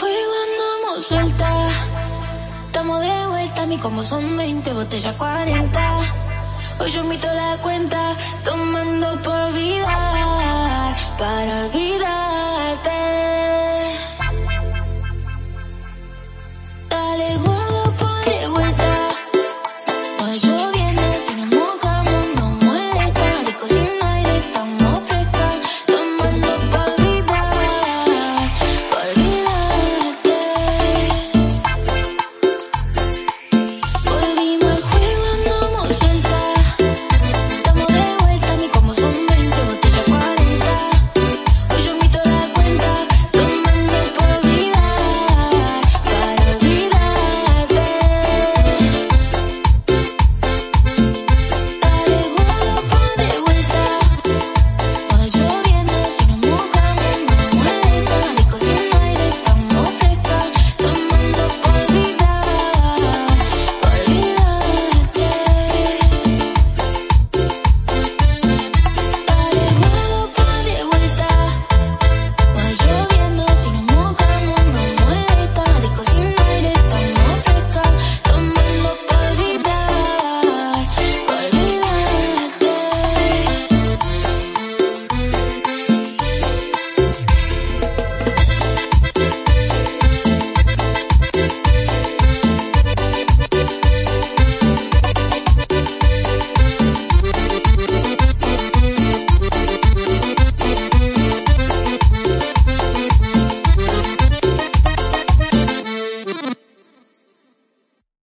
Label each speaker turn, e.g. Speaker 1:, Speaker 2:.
Speaker 1: juego andamos suelta. Estamos de vuelta, mi como son 20 botellas 40. Hoy yo mito la cuenta, tomando por olvidar, para olvidarte. Dale gordo, ponle